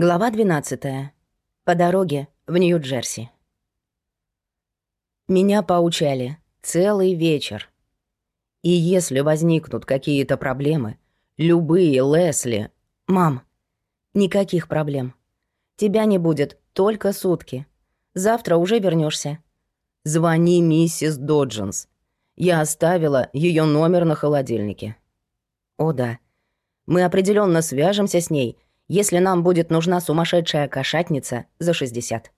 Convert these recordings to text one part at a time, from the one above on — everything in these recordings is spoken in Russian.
Глава 12. По дороге в Нью-Джерси. Меня поучали целый вечер. И если возникнут какие-то проблемы, любые, Лесли... Мам, никаких проблем. Тебя не будет только сутки. Завтра уже вернешься. Звони миссис Доджинс. Я оставила ее номер на холодильнике. О да, мы определенно свяжемся с ней — если нам будет нужна сумасшедшая кошатница за 60.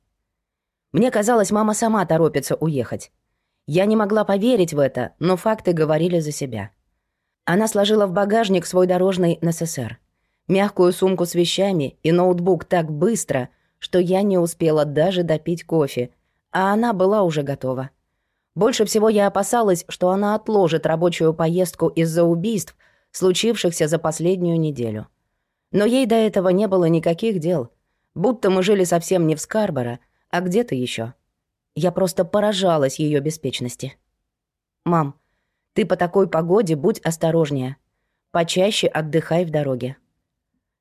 Мне казалось, мама сама торопится уехать. Я не могла поверить в это, но факты говорили за себя. Она сложила в багажник свой дорожный НССР, мягкую сумку с вещами и ноутбук так быстро, что я не успела даже допить кофе, а она была уже готова. Больше всего я опасалась, что она отложит рабочую поездку из-за убийств, случившихся за последнюю неделю. Но ей до этого не было никаких дел. Будто мы жили совсем не в Скарборо, а где-то еще. Я просто поражалась ее беспечности. «Мам, ты по такой погоде будь осторожнее. Почаще отдыхай в дороге».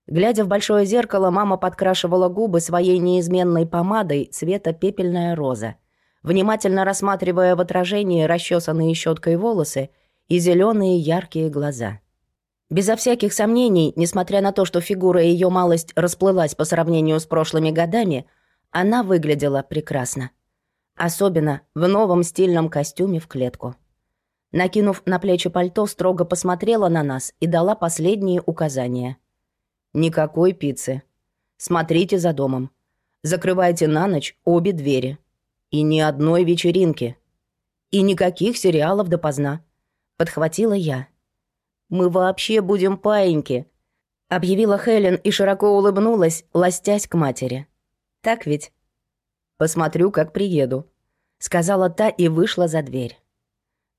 Глядя в большое зеркало, мама подкрашивала губы своей неизменной помадой цвета пепельная роза, внимательно рассматривая в отражении расчесанные щеткой волосы и зеленые яркие глаза. Безо всяких сомнений, несмотря на то, что фигура ее малость расплылась по сравнению с прошлыми годами, она выглядела прекрасно. Особенно в новом стильном костюме в клетку. Накинув на плечи пальто, строго посмотрела на нас и дала последние указания. «Никакой пиццы. Смотрите за домом. Закрывайте на ночь обе двери. И ни одной вечеринки. И никаких сериалов допоздна», — подхватила я. Мы вообще будем паиньки», — объявила Хелен и широко улыбнулась, ластясь к матери. «Так ведь?» «Посмотрю, как приеду», — сказала та и вышла за дверь.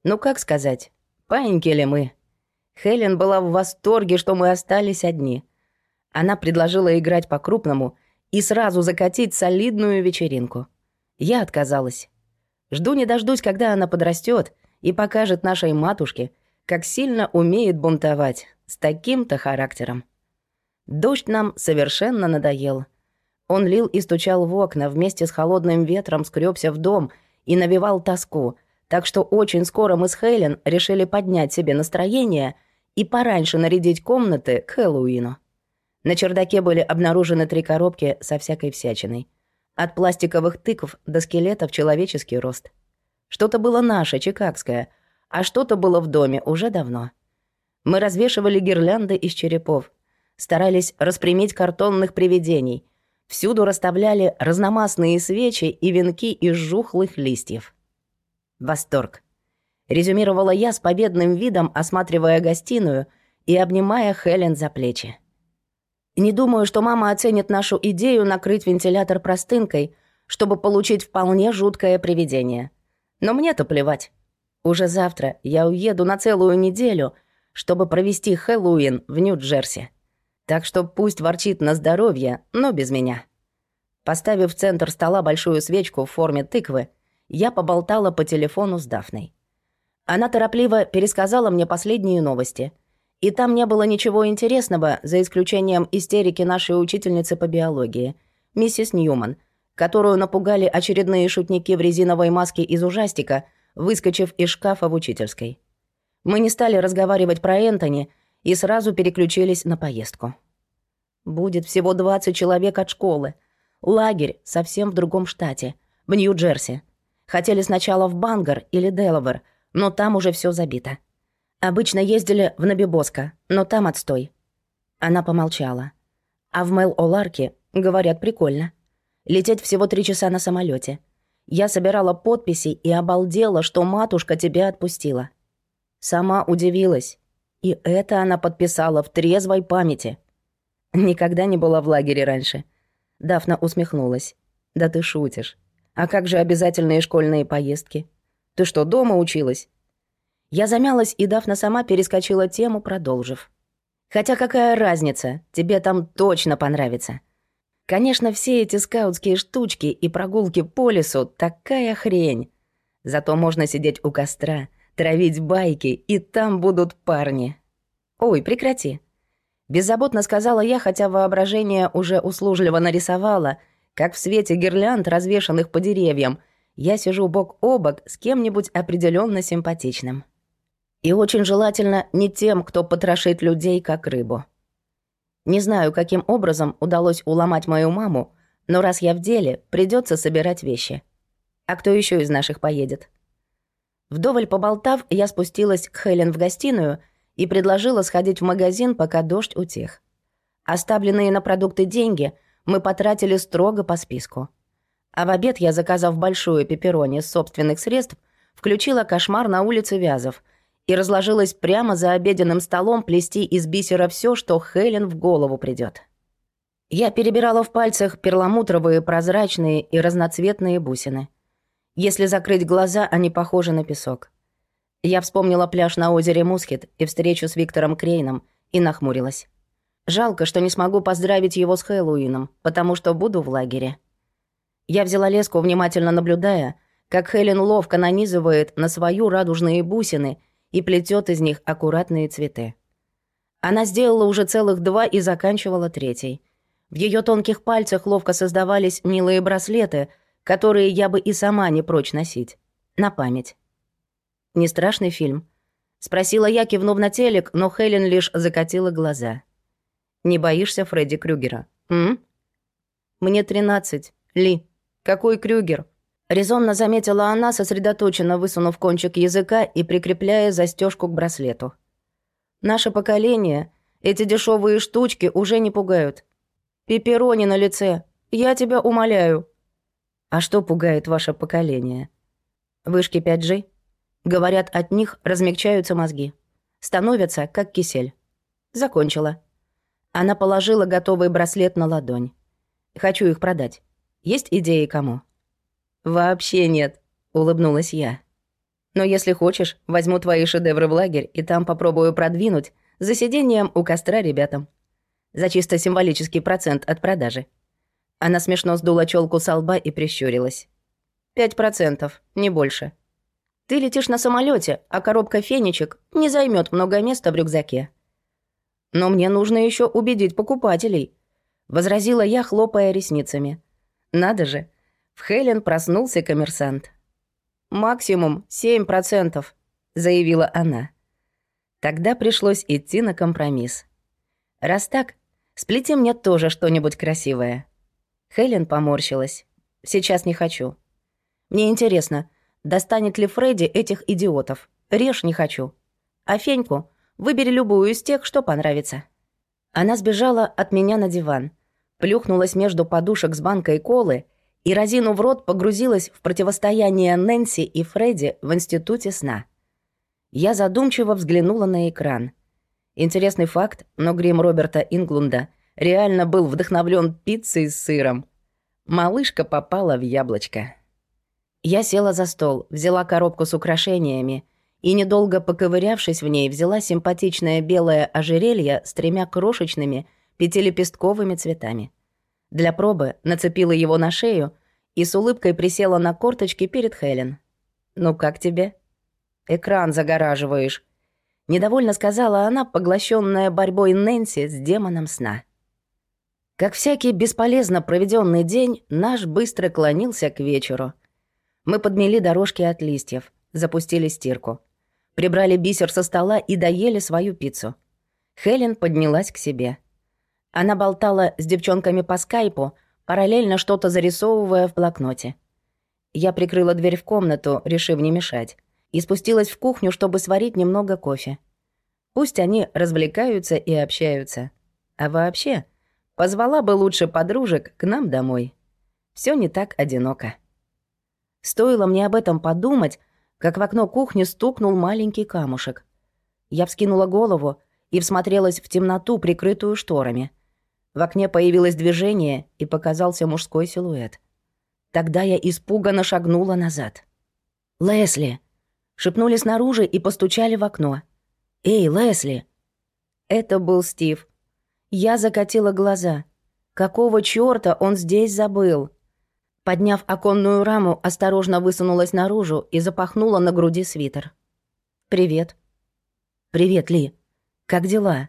«Ну, как сказать, паиньки ли мы?» Хелен была в восторге, что мы остались одни. Она предложила играть по-крупному и сразу закатить солидную вечеринку. Я отказалась. Жду не дождусь, когда она подрастет и покажет нашей матушке, как сильно умеет бунтовать с таким-то характером. Дождь нам совершенно надоел. Он лил и стучал в окна, вместе с холодным ветром скрёбся в дом и навевал тоску, так что очень скоро мы с Хейлен решили поднять себе настроение и пораньше нарядить комнаты к Хэллоуину. На чердаке были обнаружены три коробки со всякой всячиной. От пластиковых тыкв до скелетов человеческий рост. Что-то было наше, чикагское — а что-то было в доме уже давно. Мы развешивали гирлянды из черепов, старались распрямить картонных привидений, всюду расставляли разномастные свечи и венки из жухлых листьев. Восторг. Резюмировала я с победным видом, осматривая гостиную и обнимая Хелен за плечи. Не думаю, что мама оценит нашу идею накрыть вентилятор простынкой, чтобы получить вполне жуткое привидение. Но мне-то плевать. Уже завтра я уеду на целую неделю, чтобы провести Хэллоуин в Нью-Джерси. Так что пусть ворчит на здоровье, но без меня. Поставив в центр стола большую свечку в форме тыквы, я поболтала по телефону с Дафной. Она торопливо пересказала мне последние новости. И там не было ничего интересного, за исключением истерики нашей учительницы по биологии, миссис Ньюман, которую напугали очередные шутники в резиновой маске из ужастика — выскочив из шкафа в учительской. Мы не стали разговаривать про Энтони и сразу переключились на поездку. Будет всего 20 человек от школы. Лагерь совсем в другом штате, в Нью-Джерси. Хотели сначала в Бангар или Делавер, но там уже все забито. Обычно ездили в Набибоско, но там отстой. Она помолчала. А в Мэл-Оларке, говорят, прикольно. Лететь всего три часа на самолете. Я собирала подписи и обалдела, что матушка тебя отпустила. Сама удивилась. И это она подписала в трезвой памяти. Никогда не была в лагере раньше. Дафна усмехнулась. Да ты шутишь. А как же обязательные школьные поездки? Ты что, дома училась? Я замялась, и Дафна сама перескочила тему, продолжив. Хотя какая разница, тебе там точно понравится. Конечно, все эти скаутские штучки и прогулки по лесу — такая хрень. Зато можно сидеть у костра, травить байки, и там будут парни. Ой, прекрати. Беззаботно сказала я, хотя воображение уже услужливо нарисовало, как в свете гирлянд, развешанных по деревьям, я сижу бок о бок с кем-нибудь определенно симпатичным. И очень желательно не тем, кто потрошит людей, как рыбу. Не знаю, каким образом удалось уломать мою маму, но раз я в деле, придется собирать вещи. А кто еще из наших поедет? Вдоволь поболтав, я спустилась к Хелен в гостиную и предложила сходить в магазин, пока дождь утих. Оставленные на продукты деньги мы потратили строго по списку. А в обед я, заказав большую пепперони с собственных средств, включила кошмар на улице Вязов и разложилась прямо за обеденным столом плести из бисера все, что Хелен в голову придет. Я перебирала в пальцах перламутровые, прозрачные и разноцветные бусины. Если закрыть глаза, они похожи на песок. Я вспомнила пляж на озере Мускет и встречу с Виктором Крейном и нахмурилась. Жалко, что не смогу поздравить его с Хэллоуином, потому что буду в лагере. Я взяла леску, внимательно наблюдая, как Хелен ловко нанизывает на свою радужные бусины и плетет из них аккуратные цветы. Она сделала уже целых два и заканчивала третий. В ее тонких пальцах ловко создавались милые браслеты, которые я бы и сама не прочь носить. На память. Не страшный фильм? Спросила я, кивнув на телек, но Хелен лишь закатила глаза. Не боишься Фредди Крюгера? М? Мне тринадцать. Ли. Какой Крюгер? Резонно заметила она, сосредоточенно высунув кончик языка и прикрепляя застежку к браслету. Наше поколение, эти дешевые штучки уже не пугают. Пепперони на лице. Я тебя умоляю. А что пугает ваше поколение? Вышки 5G? Говорят, от них размягчаются мозги. Становятся, как кисель. Закончила. Она положила готовый браслет на ладонь. Хочу их продать. Есть идеи кому? Вообще нет, улыбнулась я. Но если хочешь, возьму твои шедевры в лагерь и там попробую продвинуть за сидением у костра ребятам. За чисто символический процент от продажи. Она смешно сдула челку со лба и прищурилась. «Пять процентов, не больше. Ты летишь на самолете, а коробка фенечек не займет много места в рюкзаке. Но мне нужно еще убедить покупателей, возразила я, хлопая ресницами. Надо же, в Хелен проснулся коммерсант. Максимум семь процентов, заявила она. Тогда пришлось идти на компромисс. Раз так, сплети мне тоже что-нибудь красивое. Хелен поморщилась. Сейчас не хочу. Мне интересно, достанет ли Фредди этих идиотов. Режь не хочу. А Феньку выбери любую из тех, что понравится. Она сбежала от меня на диван, плюхнулась между подушек с банкой колы и, разину в рот, погрузилась в противостояние Нэнси и Фредди в институте сна. Я задумчиво взглянула на экран. Интересный факт, но грим Роберта Инглунда реально был вдохновлен пиццей с сыром. Малышка попала в яблочко. Я села за стол, взяла коробку с украшениями и, недолго поковырявшись в ней, взяла симпатичное белое ожерелье с тремя крошечными пятилепестковыми цветами. Для пробы нацепила его на шею и с улыбкой присела на корточки перед Хелен. «Ну как тебе?» «Экран загораживаешь», — недовольно сказала она, поглощенная борьбой Нэнси с демоном сна. Как всякий бесполезно проведенный день, наш быстро клонился к вечеру — мы подмели дорожки от листьев, запустили стирку. Прибрали бисер со стола и доели свою пиццу. Хелен поднялась к себе. Она болтала с девчонками по скайпу, параллельно что-то зарисовывая в блокноте. Я прикрыла дверь в комнату, решив не мешать, и спустилась в кухню, чтобы сварить немного кофе. Пусть они развлекаются и общаются. А вообще, позвала бы лучше подружек к нам домой. Все не так одиноко. Стоило мне об этом подумать, как в окно кухни стукнул маленький камушек. Я вскинула голову и всмотрелась в темноту, прикрытую шторами. В окне появилось движение, и показался мужской силуэт. Тогда я испуганно шагнула назад. «Лесли!» Шепнули снаружи и постучали в окно. «Эй, Лесли!» Это был Стив. Я закатила глаза. Какого чёрта он здесь забыл? Подняв оконную раму, осторожно высунулась наружу и запахнула на груди свитер. «Привет». «Привет, Ли. Как дела?»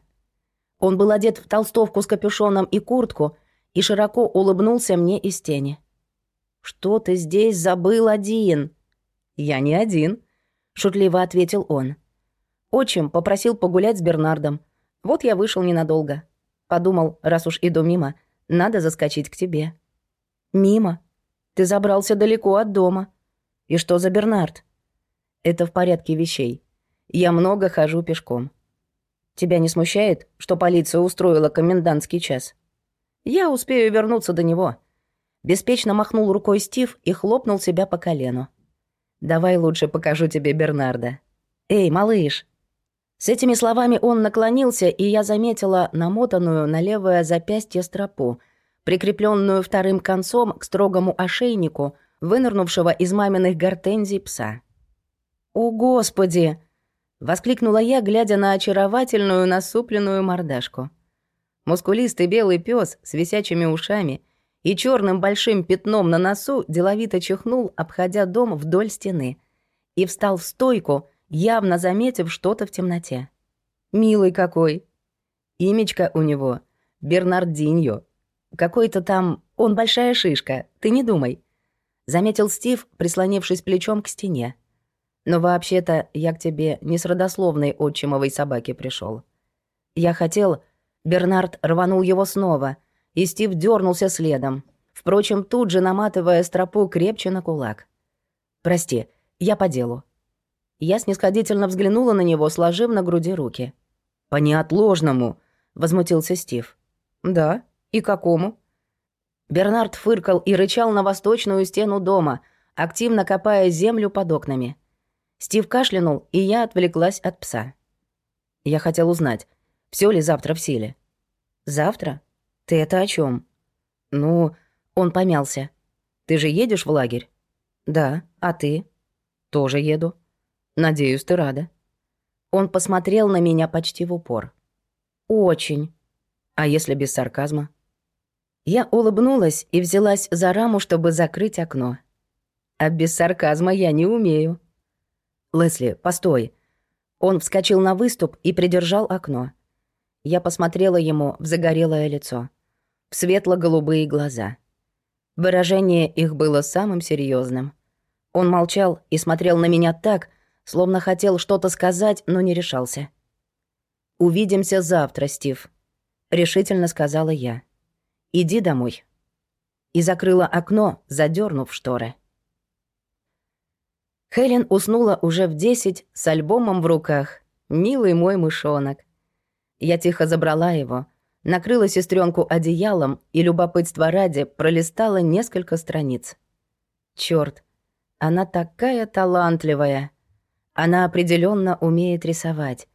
Он был одет в толстовку с капюшоном и куртку и широко улыбнулся мне из тени. «Что ты здесь забыл один?» «Я не один», — шутливо ответил он. Отчим попросил погулять с Бернардом. Вот я вышел ненадолго. Подумал, раз уж иду мимо, надо заскочить к тебе. «Мимо? Ты забрался далеко от дома. И что за Бернард?» «Это в порядке вещей. Я много хожу пешком. Тебя не смущает, что полиция устроила комендантский час? Я успею вернуться до него». Беспечно махнул рукой Стив и хлопнул себя по колену. «Давай лучше покажу тебе Бернарда. Эй, малыш, с этими словами он наклонился, и я заметила намотанную на левое запястье стропу, прикрепленную вторым концом к строгому ошейнику, вынырнувшего из маминых гортензий пса. «О, Господи!» — воскликнула я, глядя на очаровательную насупленную мордашку. Мускулистый белый пес с висячими ушами и черным большим пятном на носу деловито чихнул, обходя дом вдоль стены, и встал в стойку — явно заметив что-то в темноте. «Милый какой!» Имечко у него — Бернардиньо. Какой-то там... Он большая шишка, ты не думай. Заметил Стив, прислонившись плечом к стене. Но вообще-то я к тебе не с родословной отчимовой собаки пришел. Я хотел... Бернард рванул его снова, и Стив дернулся следом, впрочем, тут же наматывая стропу крепче на кулак. «Прости, я по делу. Я снисходительно взглянула на него, сложив на груди руки. «По неотложному», — возмутился Стив. «Да? И какому?» Бернард фыркал и рычал на восточную стену дома, активно копая землю под окнами. Стив кашлянул, и я отвлеклась от пса. Я хотел узнать, все ли завтра в силе. «Завтра? Ты это о чем? «Ну...» — он помялся. «Ты же едешь в лагерь?» «Да. А ты?» «Тоже еду». Надеюсь, ты рада». Он посмотрел на меня почти в упор. «Очень. А если без сарказма?» Я улыбнулась и взялась за раму, чтобы закрыть окно. А без сарказма я не умею. «Лесли, постой». Он вскочил на выступ и придержал окно. Я посмотрела ему в загорелое лицо, в светло-голубые глаза. Выражение их было самым серьезным. Он молчал и смотрел на меня так, словно хотел что-то сказать, но не решался. «Увидимся завтра, Стив», — решительно сказала я. «Иди домой». И закрыла окно, задернув шторы. Хелен уснула уже в десять с альбомом в руках. «Милый мой мышонок». Я тихо забрала его, накрыла сестренку одеялом и, любопытство ради, пролистала несколько страниц. Черт, она такая талантливая. Она определенно умеет рисовать,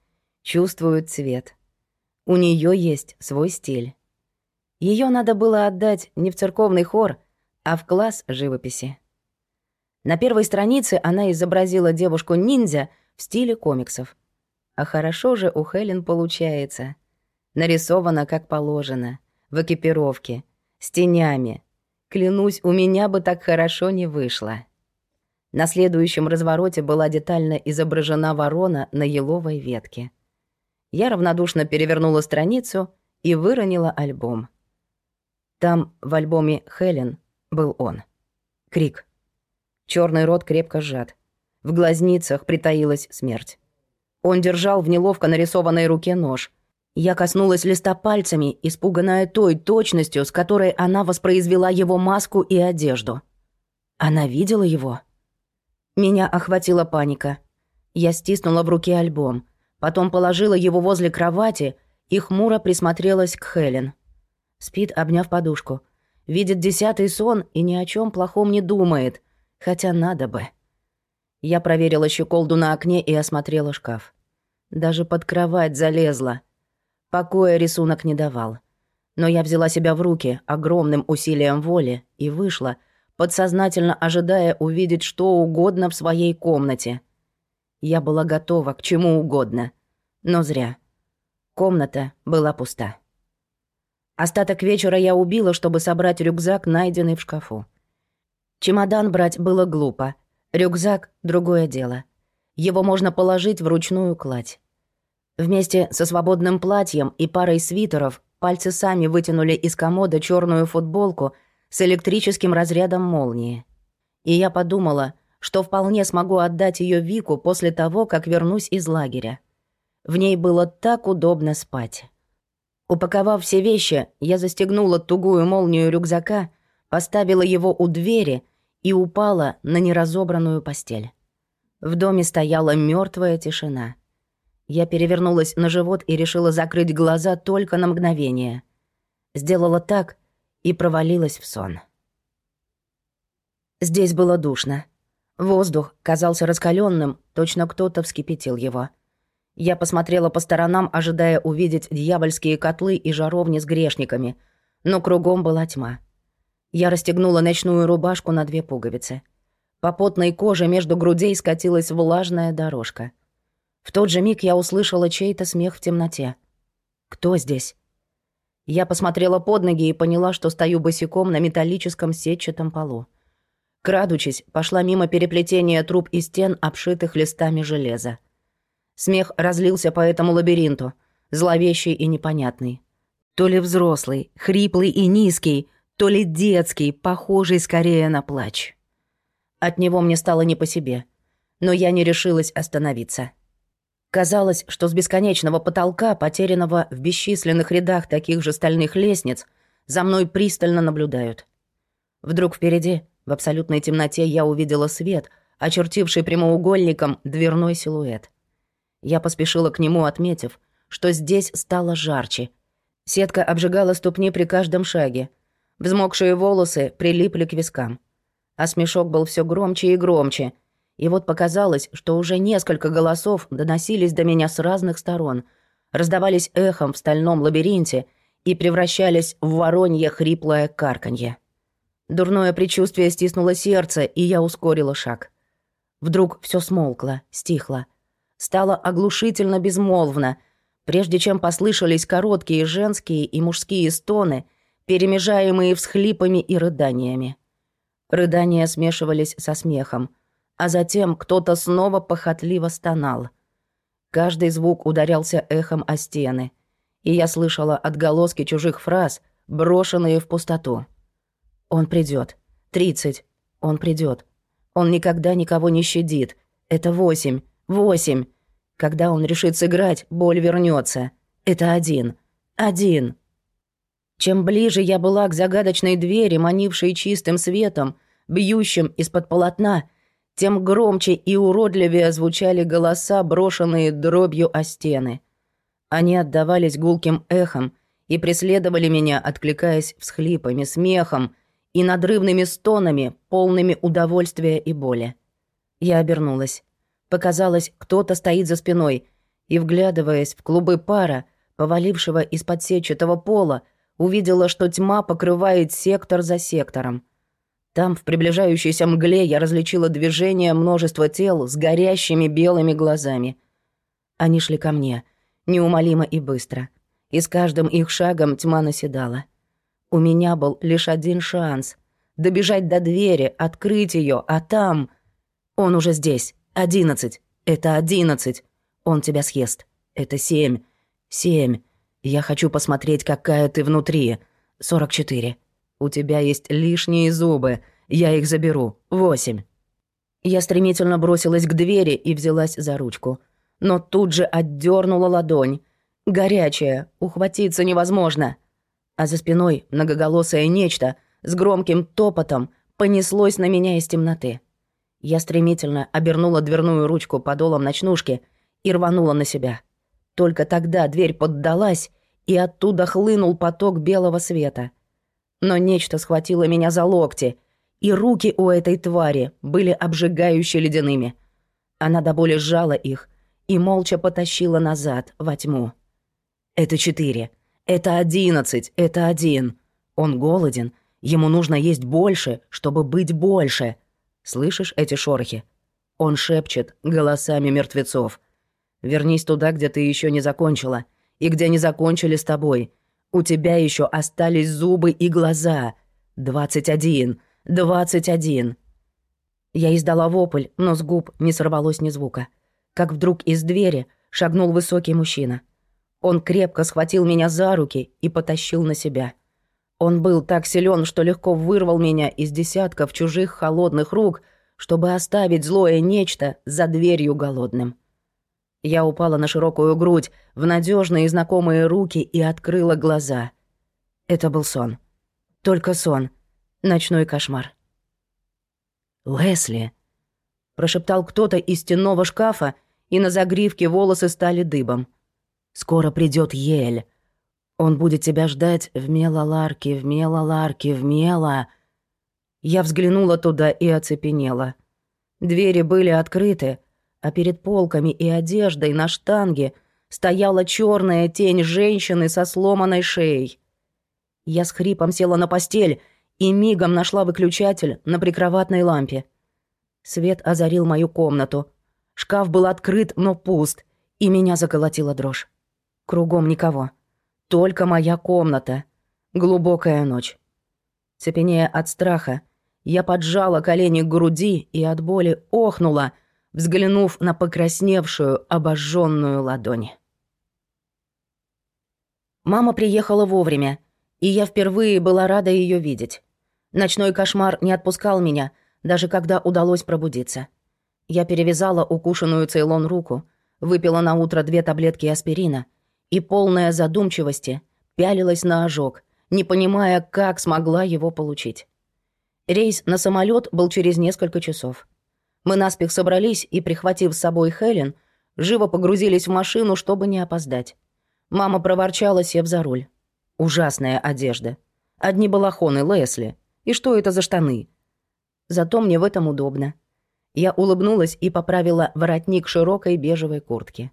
чувствует цвет. У нее есть свой стиль. Ее надо было отдать не в церковный хор, а в класс живописи. На первой странице она изобразила девушку-ниндзя в стиле комиксов. А хорошо же у Хелен получается. Нарисовано как положено, в экипировке, с тенями. Клянусь, у меня бы так хорошо не вышло. На следующем развороте была детально изображена ворона на еловой ветке. Я равнодушно перевернула страницу и выронила альбом. Там, в альбоме «Хелен», был он. Крик. Черный рот крепко сжат. В глазницах притаилась смерть. Он держал в неловко нарисованной руке нож. Я коснулась листа пальцами, испуганная той точностью, с которой она воспроизвела его маску и одежду. Она видела его? Меня охватила паника. Я стиснула в руке альбом, потом положила его возле кровати и хмуро присмотрелась к Хелен. Спит, обняв подушку. Видит десятый сон и ни о чем плохом не думает, хотя надо бы. Я проверила щеколду на окне и осмотрела шкаф. Даже под кровать залезла. Покоя рисунок не давал. Но я взяла себя в руки огромным усилием воли и вышла, подсознательно ожидая увидеть что угодно в своей комнате. Я была готова к чему угодно, но зря. Комната была пуста. Остаток вечера я убила, чтобы собрать рюкзак, найденный в шкафу. Чемодан брать было глупо. Рюкзак — другое дело. Его можно положить в ручную кладь. Вместе со свободным платьем и парой свитеров пальцы сами вытянули из комода черную футболку с электрическим разрядом молнии. И я подумала, что вполне смогу отдать ее Вику после того, как вернусь из лагеря. В ней было так удобно спать. Упаковав все вещи, я застегнула тугую молнию рюкзака, поставила его у двери и упала на неразобранную постель. В доме стояла мертвая тишина. Я перевернулась на живот и решила закрыть глаза только на мгновение. Сделала так и провалилась в сон. Здесь было душно. Воздух казался раскаленным, точно кто-то вскипятил его. Я посмотрела по сторонам, ожидая увидеть дьявольские котлы и жаровни с грешниками, но кругом была тьма. Я расстегнула ночную рубашку на две пуговицы. По потной коже между грудей скатилась влажная дорожка — в тот же миг я услышала чей-то смех в темноте. «Кто здесь?» Я посмотрела под ноги и поняла, что стою босиком на металлическом сетчатом полу. Крадучись, пошла мимо переплетения труб и стен, обшитых листами железа. Смех разлился по этому лабиринту, зловещий и непонятный. То ли взрослый, хриплый и низкий, то ли детский, похожий скорее на плач. От него мне стало не по себе, но я не решилась остановиться. Казалось, что с бесконечного потолка, потерянного в бесчисленных рядах таких же стальных лестниц, за мной пристально наблюдают. Вдруг впереди, в абсолютной темноте, я увидела свет, очертивший прямоугольником дверной силуэт. Я поспешила к нему, отметив, что здесь стало жарче. Сетка обжигала ступни при каждом шаге. Взмокшие волосы прилипли к вискам. А смешок был все громче и громче — и вот показалось, что уже несколько голосов доносились до меня с разных сторон, раздавались эхом в стальном лабиринте и превращались в воронье хриплое карканье. Дурное предчувствие стиснуло сердце, и я ускорила шаг. Вдруг все смолкло, стихло. Стало оглушительно безмолвно, прежде чем послышались короткие женские и мужские стоны, перемежаемые всхлипами и рыданиями. Рыдания смешивались со смехом — а затем кто-то снова похотливо стонал. Каждый звук ударялся эхом о стены, и я слышала отголоски чужих фраз, брошенные в пустоту. «Он придет. Тридцать. Он придет. Он никогда никого не щадит. Это восемь. Восемь. Когда он решит сыграть, боль вернется. Это один. Один». Чем ближе я была к загадочной двери, манившей чистым светом, бьющим из-под полотна, тем громче и уродливее звучали голоса, брошенные дробью о стены. Они отдавались гулким эхом и преследовали меня, откликаясь всхлипами, смехом и надрывными стонами, полными удовольствия и боли. Я обернулась. Показалось, кто-то стоит за спиной, и, вглядываясь в клубы пара, повалившего из-под сетчатого пола, увидела, что тьма покрывает сектор за сектором — там, в приближающейся мгле, я различила движение множества тел с горящими белыми глазами. Они шли ко мне, неумолимо и быстро. И с каждым их шагом тьма наседала. У меня был лишь один шанс — добежать до двери, открыть ее, а там... Он уже здесь. Одиннадцать. Это одиннадцать. Он тебя съест. Это семь. Семь. Я хочу посмотреть, какая ты внутри. Сорок четыре. У тебя есть лишние зубы. Я их заберу. Восемь». Я стремительно бросилась к двери и взялась за ручку. Но тут же отдернула ладонь. Горячая, ухватиться невозможно. А за спиной многоголосое нечто с громким топотом понеслось на меня из темноты. Я стремительно обернула дверную ручку подолом ночнушки и рванула на себя. Только тогда дверь поддалась, и оттуда хлынул поток белого света — но нечто схватило меня за локти, и руки у этой твари были обжигающе ледяными. Она до боли сжала их и молча потащила назад, во тьму. «Это четыре. Это одиннадцать. Это один. Он голоден. Ему нужно есть больше, чтобы быть больше. Слышишь эти шорохи? Он шепчет голосами мертвецов. Вернись туда, где ты еще не закончила, и где не закончили с тобой, у тебя еще остались зубы и глаза. Двадцать один. Двадцать один. Я издала вопль, но с губ не сорвалось ни звука. Как вдруг из двери, шагнул высокий мужчина. Он крепко схватил меня за руки и потащил на себя. Он был так силен, что легко вырвал меня из десятков чужих холодных рук, чтобы оставить злое нечто за дверью голодным. Я упала на широкую грудь, в надежные знакомые руки и открыла глаза. Это был сон. Только сон. Ночной кошмар. «Лесли!» — прошептал кто-то из стенного шкафа, и на загривке волосы стали дыбом. «Скоро придет Ель. Он будет тебя ждать в Мелаларке, в Мелаларке, в Мела...» Я взглянула туда и оцепенела. Двери были открыты, а перед полками и одеждой на штанге стояла черная тень женщины со сломанной шеей. Я с хрипом села на постель и мигом нашла выключатель на прикроватной лампе. Свет озарил мою комнату. Шкаф был открыт, но пуст, и меня заколотила дрожь. Кругом никого. Только моя комната. Глубокая ночь. Цепенея от страха, я поджала колени к груди и от боли охнула, взглянув на покрасневшую, обожженную ладонь. Мама приехала вовремя, и я впервые была рада ее видеть. Ночной кошмар не отпускал меня, даже когда удалось пробудиться. Я перевязала укушенную Цейлон руку, выпила на утро две таблетки аспирина и, полная задумчивости, пялилась на ожог, не понимая, как смогла его получить. Рейс на самолет был через несколько часов. Мы наспех собрались и, прихватив с собой Хелен, живо погрузились в машину, чтобы не опоздать. Мама проворчала, сев за руль. Ужасная одежда. Одни балахоны Лесли. И что это за штаны? Зато мне в этом удобно. Я улыбнулась и поправила воротник широкой бежевой куртки.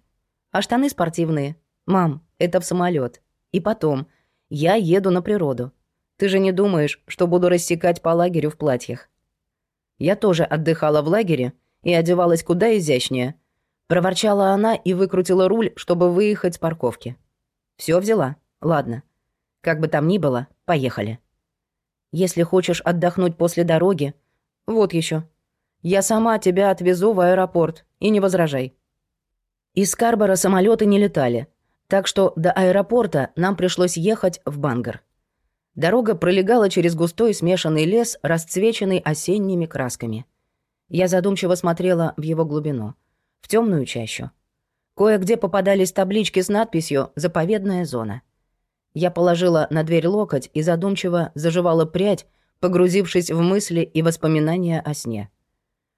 А штаны спортивные. Мам, это в самолет. И потом, я еду на природу. Ты же не думаешь, что буду рассекать по лагерю в платьях? Я тоже отдыхала в лагере и одевалась куда изящнее. Проворчала она и выкрутила руль, чтобы выехать с парковки. Все взяла? Ладно. Как бы там ни было, поехали. Если хочешь отдохнуть после дороги, вот еще. Я сама тебя отвезу в аэропорт, и не возражай. Из Скарбора самолеты не летали, так что до аэропорта нам пришлось ехать в Бангар. Дорога пролегала через густой смешанный лес, расцвеченный осенними красками. Я задумчиво смотрела в его глубину, в темную чащу. Кое-где попадались таблички с надписью «Заповедная зона». Я положила на дверь локоть и задумчиво заживала прядь, погрузившись в мысли и воспоминания о сне.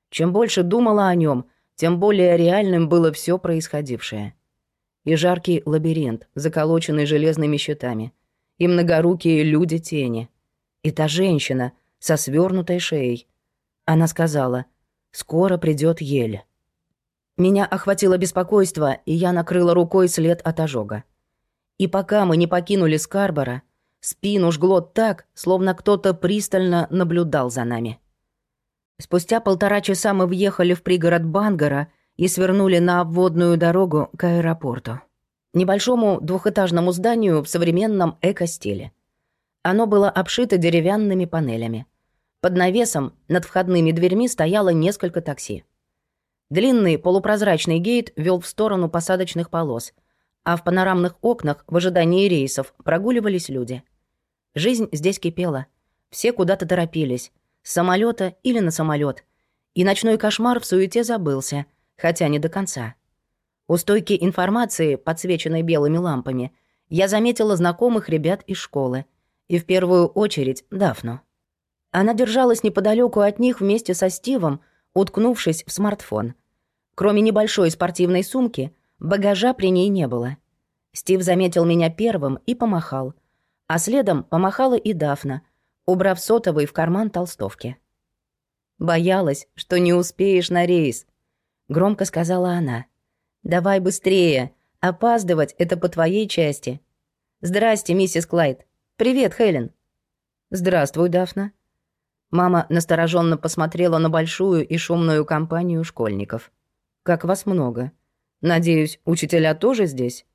Чем больше думала о нем, тем более реальным было все происходившее. И жаркий лабиринт, заколоченный железными щитами — и многорукие люди-тени. И та женщина со свернутой шеей. Она сказала, «Скоро придет ель». Меня охватило беспокойство, и я накрыла рукой след от ожога. И пока мы не покинули Скарбора, спину жгло так, словно кто-то пристально наблюдал за нами. Спустя полтора часа мы въехали в пригород Бангара и свернули на обводную дорогу к аэропорту небольшому двухэтажному зданию в современном эко-стиле. Оно было обшито деревянными панелями. Под навесом над входными дверьми стояло несколько такси. Длинный полупрозрачный гейт вел в сторону посадочных полос, а в панорамных окнах в ожидании рейсов прогуливались люди. Жизнь здесь кипела. Все куда-то торопились. С самолета или на самолет. И ночной кошмар в суете забылся, хотя не до конца. У стойки информации, подсвеченной белыми лампами, я заметила знакомых ребят из школы. И в первую очередь Дафну. Она держалась неподалеку от них вместе со Стивом, уткнувшись в смартфон. Кроме небольшой спортивной сумки, багажа при ней не было. Стив заметил меня первым и помахал. А следом помахала и Дафна, убрав сотовый в карман толстовки. «Боялась, что не успеешь на рейс», — громко сказала она. «Давай быстрее. Опаздывать — это по твоей части». «Здрасте, миссис Клайд. Привет, Хелен». «Здравствуй, Дафна». Мама настороженно посмотрела на большую и шумную компанию школьников. «Как вас много. Надеюсь, учителя тоже здесь?»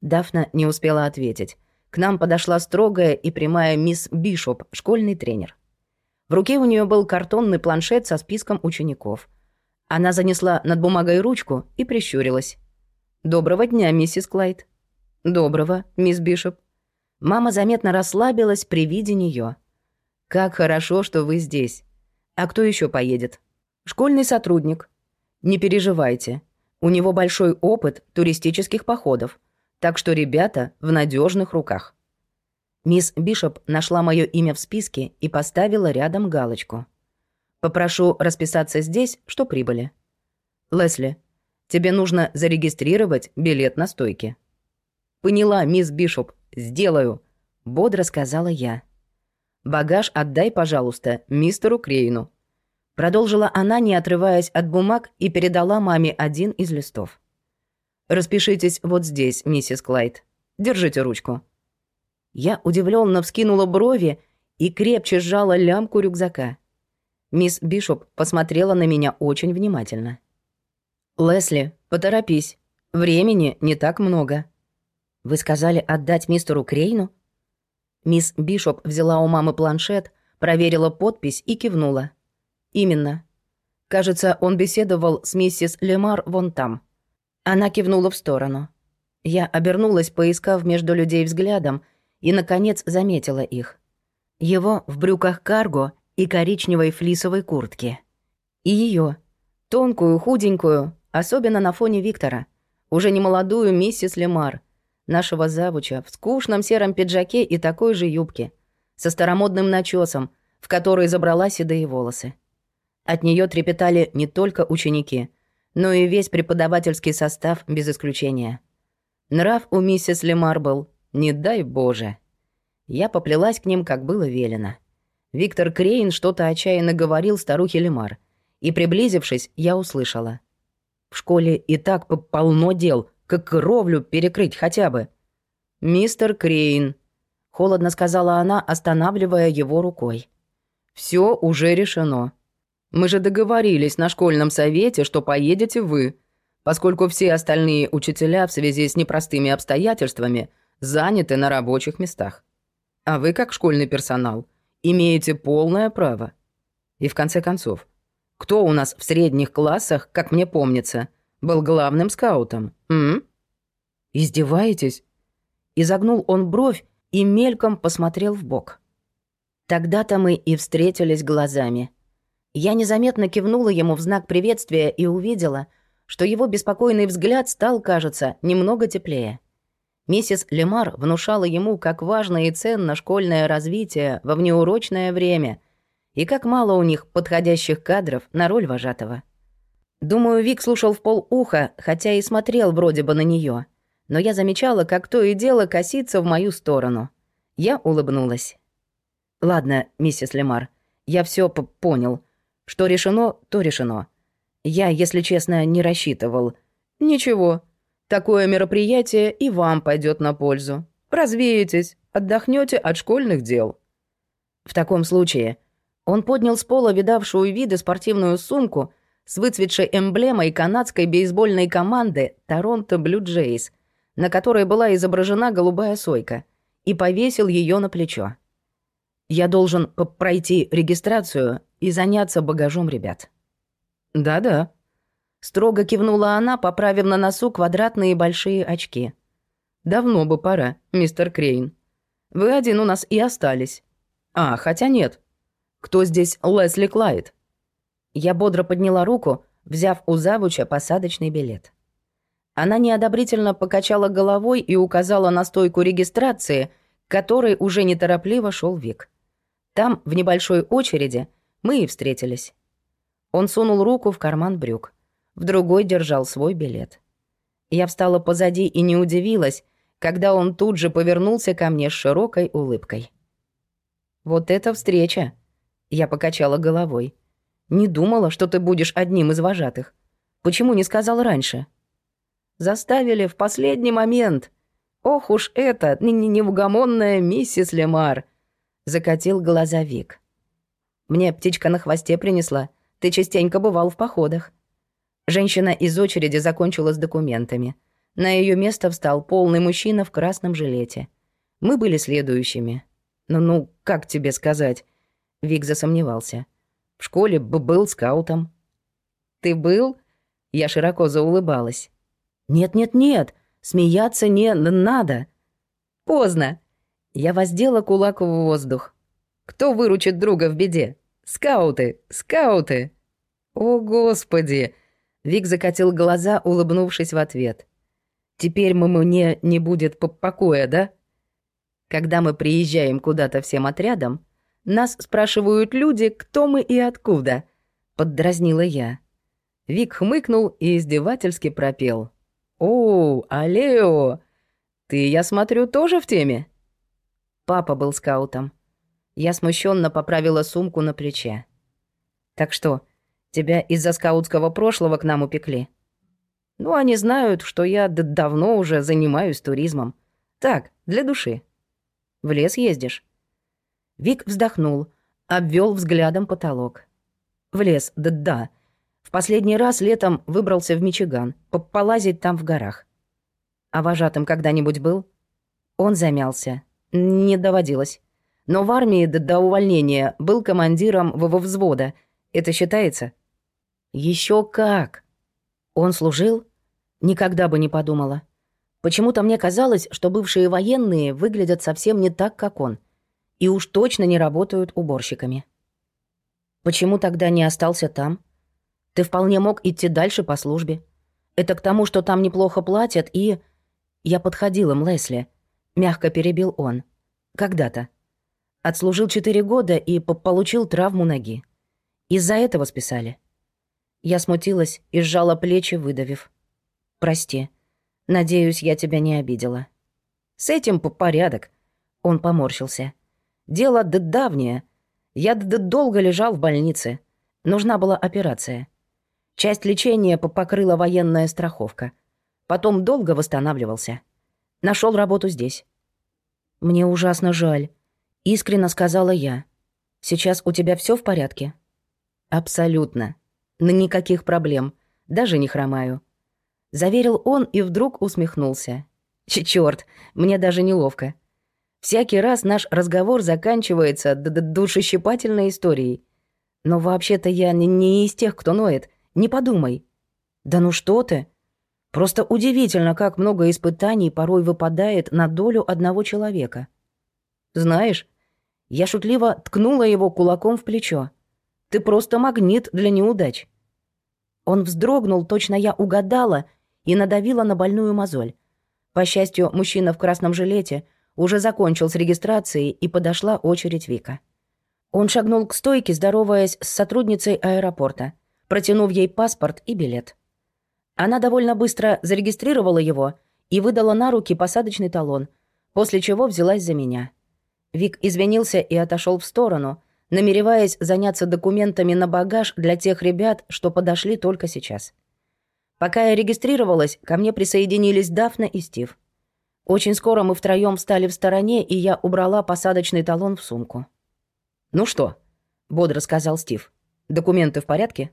Дафна не успела ответить. К нам подошла строгая и прямая мисс Бишоп, школьный тренер. В руке у нее был картонный планшет со списком учеников — она занесла над бумагой ручку и прищурилась. «Доброго дня, миссис Клайд». «Доброго, мисс Бишоп». Мама заметно расслабилась при виде нее. «Как хорошо, что вы здесь. А кто еще поедет?» «Школьный сотрудник. Не переживайте. У него большой опыт туристических походов, так что ребята в надежных руках». Мисс Бишоп нашла мое имя в списке и поставила рядом галочку. «Попрошу расписаться здесь, что прибыли». «Лесли, тебе нужно зарегистрировать билет на стойке». «Поняла, мисс Бишоп, сделаю», — бодро сказала я. «Багаж отдай, пожалуйста, мистеру Крейну». Продолжила она, не отрываясь от бумаг, и передала маме один из листов. «Распишитесь вот здесь, миссис Клайд. Держите ручку». Я удивленно вскинула брови и крепче сжала лямку рюкзака. Мисс Бишоп посмотрела на меня очень внимательно. «Лесли, поторопись. Времени не так много». «Вы сказали отдать мистеру Крейну?» Мисс Бишоп взяла у мамы планшет, проверила подпись и кивнула. «Именно. Кажется, он беседовал с миссис Лемар вон там». Она кивнула в сторону. Я обернулась, поискав между людей взглядом, и, наконец, заметила их. Его в брюках карго и коричневой флисовой куртке. И ее тонкую, худенькую, особенно на фоне Виктора, уже не молодую миссис Лемар, нашего завуча, в скучном сером пиджаке и такой же юбке, со старомодным начесом, в который забрала седые волосы. От нее трепетали не только ученики, но и весь преподавательский состав без исключения. Нрав у миссис Лемар был не дай Боже. Я поплелась к ним, как было велено. Виктор Крейн что-то отчаянно говорил старухе Лемар. И, приблизившись, я услышала. В школе и так полно дел, как кровлю перекрыть хотя бы. «Мистер Крейн», — холодно сказала она, останавливая его рукой. Все уже решено. Мы же договорились на школьном совете, что поедете вы, поскольку все остальные учителя в связи с непростыми обстоятельствами — заняты на рабочих местах. А вы, как школьный персонал, имеете полное право. И в конце концов, кто у нас в средних классах, как мне помнится, был главным скаутом, м? Издеваетесь? Изогнул он бровь и мельком посмотрел в бок. Тогда-то мы и встретились глазами. Я незаметно кивнула ему в знак приветствия и увидела, что его беспокойный взгляд стал, кажется, немного теплее. Миссис Лемар внушала ему, как важно и ценно школьное развитие во внеурочное время и как мало у них подходящих кадров на роль вожатого. Думаю, Вик слушал в полуха, хотя и смотрел вроде бы на нее, но я замечала, как то и дело косится в мою сторону. Я улыбнулась. «Ладно, миссис Лемар, я все понял. Что решено, то решено. Я, если честно, не рассчитывал. Ничего, Такое мероприятие и вам пойдет на пользу. Развеетесь, отдохнете от школьных дел. В таком случае он поднял с пола видавшую виды спортивную сумку с выцветшей эмблемой канадской бейсбольной команды Торонто Блю Джейс, на которой была изображена голубая сойка, и повесил ее на плечо. Я должен пройти регистрацию и заняться багажом ребят. Да-да, Строго кивнула она, поправив на носу квадратные большие очки. «Давно бы пора, мистер Крейн. Вы один у нас и остались. А, хотя нет. Кто здесь Лесли Клайд?» Я бодро подняла руку, взяв у завуча посадочный билет. Она неодобрительно покачала головой и указала на стойку регистрации, к которой уже неторопливо шел Вик. Там, в небольшой очереди, мы и встретились. Он сунул руку в карман брюк в другой держал свой билет. Я встала позади и не удивилась, когда он тут же повернулся ко мне с широкой улыбкой. «Вот это встреча!» Я покачала головой. «Не думала, что ты будешь одним из вожатых. Почему не сказал раньше?» «Заставили в последний момент. Ох уж это, невгомонная миссис Лемар!» Закатил глаза Вик. «Мне птичка на хвосте принесла. Ты частенько бывал в походах. Женщина из очереди закончила с документами. На ее место встал полный мужчина в красном жилете. Мы были следующими. «Ну, ну, как тебе сказать?» Вик засомневался. «В школе был скаутом». «Ты был?» Я широко заулыбалась. «Нет-нет-нет, смеяться не надо». «Поздно». Я воздела кулак в воздух. «Кто выручит друга в беде? Скауты! Скауты!» «О, Господи!» Вик закатил глаза, улыбнувшись в ответ. «Теперь мы мне не будет покоя, да?» Когда мы приезжаем куда-то всем отрядом, нас спрашивают люди, кто мы и откуда, поддразнила я. Вик хмыкнул и издевательски пропел. «О, Алео! Ты, я смотрю, тоже в теме?» Папа был скаутом. Я смущенно поправила сумку на плече. «Так что, тебя из-за скаутского прошлого к нам упекли?» «Ну, они знают, что я давно уже занимаюсь туризмом. Так, для души». «В лес ездишь?» Вик вздохнул, обвел взглядом потолок. «В лес, да-да. В последний раз летом выбрался в Мичиган, полазить там в горах. А вожатым когда-нибудь был? Он замялся. Не доводилось. Но в армии до, до увольнения был командиром ВВ взвода. Это считается? Еще как. Он служил? Никогда бы не подумала. Почему-то мне казалось, что бывшие военные выглядят совсем не так, как он. И уж точно не работают уборщиками. Почему тогда не остался там? Ты вполне мог идти дальше по службе. Это к тому, что там неплохо платят, и... Я подходил им, Лесли. Мягко перебил он. Когда-то. Отслужил четыре года и получил травму ноги. Из-за этого списали. Я смутилась и сжала плечи, выдавив. «Прости. Надеюсь, я тебя не обидела». «С этим по порядок». Он поморщился. «Дело давнее. Я долго лежал в больнице. Нужна была операция. Часть лечения покрыла военная страховка. Потом долго восстанавливался. Нашел работу здесь. «Мне ужасно жаль», — искренне сказала я. «Сейчас у тебя все в порядке?» «Абсолютно. На никаких проблем. Даже не хромаю». Заверил он и вдруг усмехнулся. Чёрт, мне даже неловко. Всякий раз наш разговор заканчивается душещипательной историей. Но вообще-то я не из тех, кто ноет. Не подумай. Да ну что ты? Просто удивительно, как много испытаний порой выпадает на долю одного человека. Знаешь, я шутливо ткнула его кулаком в плечо. Ты просто магнит для неудач. Он вздрогнул, точно я угадала, и надавила на больную мозоль. По счастью, мужчина в красном жилете уже закончил с регистрацией, и подошла очередь Вика. Он шагнул к стойке, здороваясь с сотрудницей аэропорта — протянув ей паспорт и билет. Она довольно быстро зарегистрировала его и выдала на руки посадочный талон, после чего взялась за меня. Вик извинился и отошел в сторону, намереваясь заняться документами на багаж для тех ребят, что подошли только сейчас. Пока я регистрировалась, ко мне присоединились Дафна и Стив. Очень скоро мы втроем встали в стороне, и я убрала посадочный талон в сумку. «Ну что?» — бодро сказал Стив. «Документы в порядке?»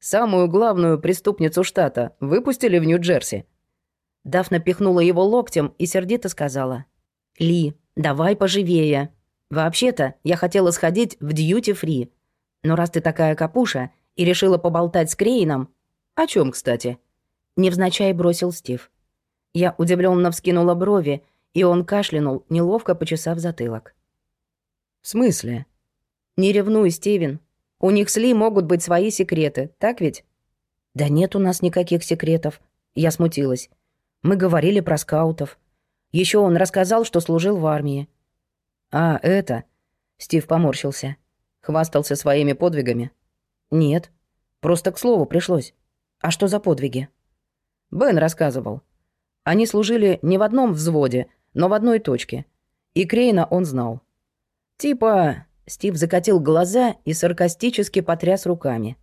Самую главную преступницу штата выпустили в Нью-Джерси». Дафна пихнула его локтем и сердито сказала. «Ли, давай поживее. Вообще-то я хотела сходить в дьюти-фри. Но раз ты такая капуша и решила поболтать с Крейном... О чем, кстати?» Невзначай бросил Стив. Я удивленно вскинула брови, и он кашлянул, неловко почесав затылок. «В смысле?» «Не ревнуй, Стивен. У них с Ли могут быть свои секреты, так ведь? Да нет у нас никаких секретов. Я смутилась. Мы говорили про скаутов. Еще он рассказал, что служил в армии. А, это... Стив поморщился. Хвастался своими подвигами. Нет. Просто к слову пришлось. А что за подвиги? Бен рассказывал. Они служили не в одном взводе, но в одной точке. И Крейна он знал. Типа, Стив закатил глаза и саркастически потряс руками.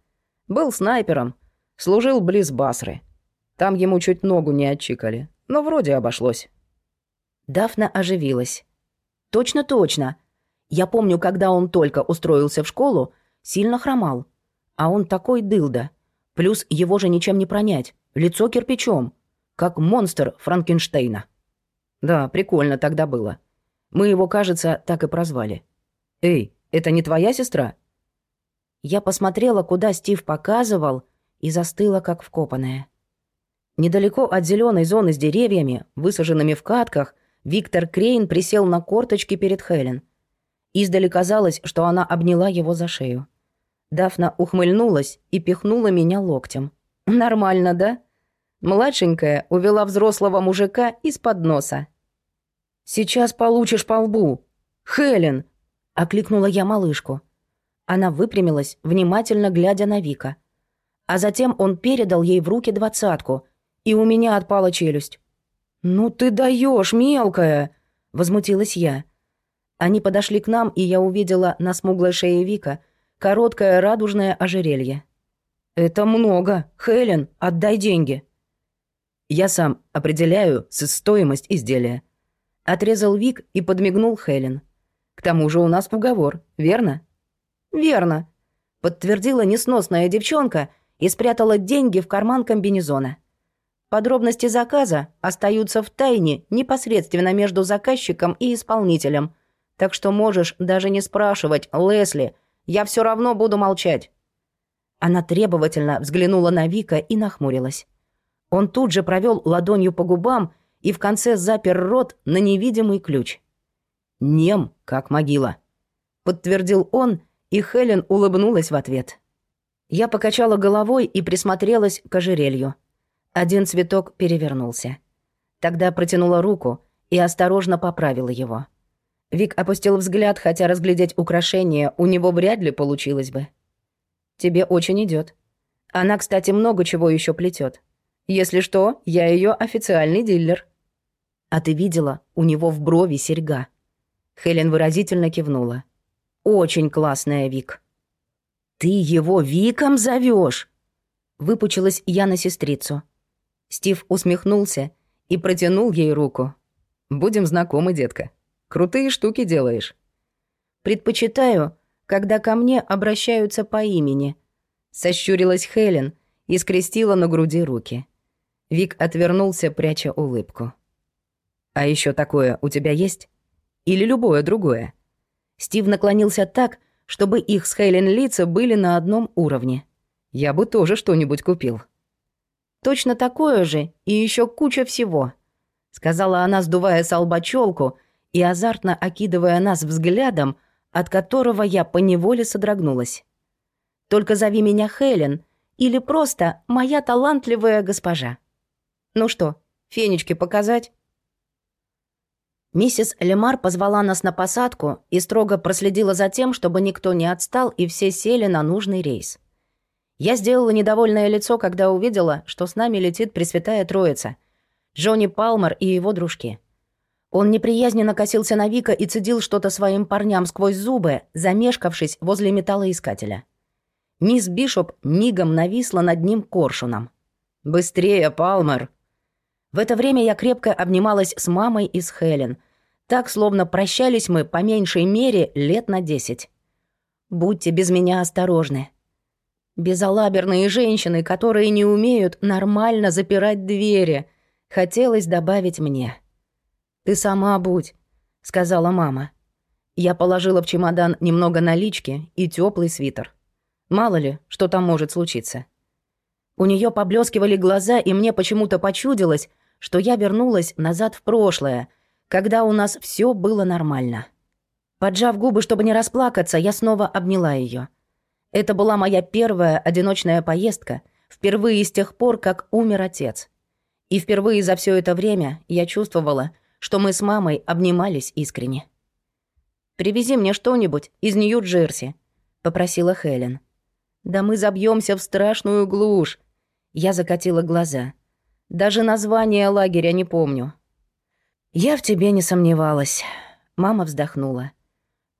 Был снайпером, служил близ Басры. Там ему чуть ногу не отчикали, но вроде обошлось. Дафна оживилась. «Точно-точно. Я помню, когда он только устроился в школу, сильно хромал. А он такой дылда. Плюс его же ничем не пронять. Лицо кирпичом. Как монстр Франкенштейна. Да, прикольно тогда было. Мы его, кажется, так и прозвали. Эй, это не твоя сестра?» Я посмотрела, куда Стив показывал, и застыла, как вкопанная. Недалеко от зеленой зоны с деревьями, высаженными в катках, Виктор Крейн присел на корточки перед Хелен. Издали казалось, что она обняла его за шею. Дафна ухмыльнулась и пихнула меня локтем. «Нормально, да?» Младшенькая увела взрослого мужика из-под носа. «Сейчас получишь по лбу!» «Хелен!» — окликнула я малышку. Она выпрямилась, внимательно глядя на Вика. А затем он передал ей в руки двадцатку, и у меня отпала челюсть. «Ну ты даешь, мелкая!» — возмутилась я. Они подошли к нам, и я увидела на смуглой шее Вика короткое радужное ожерелье. «Это много. Хелен, отдай деньги». «Я сам определяю стоимость изделия». Отрезал Вик и подмигнул Хелен. «К тому же у нас уговор, верно?» «Верно», — подтвердила несносная девчонка и спрятала деньги в карман комбинезона. Подробности заказа остаются в тайне непосредственно между заказчиком и исполнителем, так что можешь даже не спрашивать, Лесли, я все равно буду молчать». Она требовательно взглянула на Вика и нахмурилась. Он тут же провел ладонью по губам и в конце запер рот на невидимый ключ. «Нем, как могила», — подтвердил он и Хелен улыбнулась в ответ. Я покачала головой и присмотрелась к ожерелью. Один цветок перевернулся. Тогда протянула руку и осторожно поправила его. Вик опустил взгляд, хотя разглядеть украшение у него вряд ли получилось бы. «Тебе очень идет. Она, кстати, много чего еще плетет. Если что, я ее официальный дилер». «А ты видела? У него в брови серьга». Хелен выразительно кивнула. Очень классная, Вик». «Ты его Виком зовешь? Выпучилась я на сестрицу. Стив усмехнулся и протянул ей руку. «Будем знакомы, детка. Крутые штуки делаешь». «Предпочитаю, когда ко мне обращаются по имени», — сощурилась Хелен и скрестила на груди руки. Вик отвернулся, пряча улыбку. «А еще такое у тебя есть? Или любое другое?» Стив наклонился так, чтобы их с Хейлен лица были на одном уровне. Я бы тоже что-нибудь купил. Точно такое же и еще куча всего, сказала она, сдувая с и азартно окидывая нас взглядом, от которого я поневоле содрогнулась. Только зови меня Хелен или просто моя талантливая госпожа. Ну что, фенечки показать? Миссис Лемар позвала нас на посадку и строго проследила за тем, чтобы никто не отстал и все сели на нужный рейс. Я сделала недовольное лицо, когда увидела, что с нами летит Пресвятая Троица, Джонни Палмер и его дружки. Он неприязненно косился на Вика и цедил что-то своим парням сквозь зубы, замешкавшись возле металлоискателя. Мисс Бишоп мигом нависла над ним коршуном. «Быстрее, Палмер!» В это время я крепко обнималась с мамой и с Хелен, так, словно прощались мы по меньшей мере лет на десять. Будьте без меня осторожны. Безалаберные женщины, которые не умеют нормально запирать двери, хотелось добавить мне. «Ты сама будь», — сказала мама. Я положила в чемодан немного налички и теплый свитер. Мало ли, что там может случиться. У нее поблескивали глаза, и мне почему-то почудилось, что я вернулась назад в прошлое — когда у нас все было нормально. Поджав губы, чтобы не расплакаться, я снова обняла ее. Это была моя первая одиночная поездка, впервые с тех пор, как умер отец. И впервые за все это время я чувствовала, что мы с мамой обнимались искренне. «Привези мне что-нибудь из Нью-Джерси», — попросила Хелен. «Да мы забьемся в страшную глушь». Я закатила глаза. Даже название лагеря не помню. «Я в тебе не сомневалась», — мама вздохнула.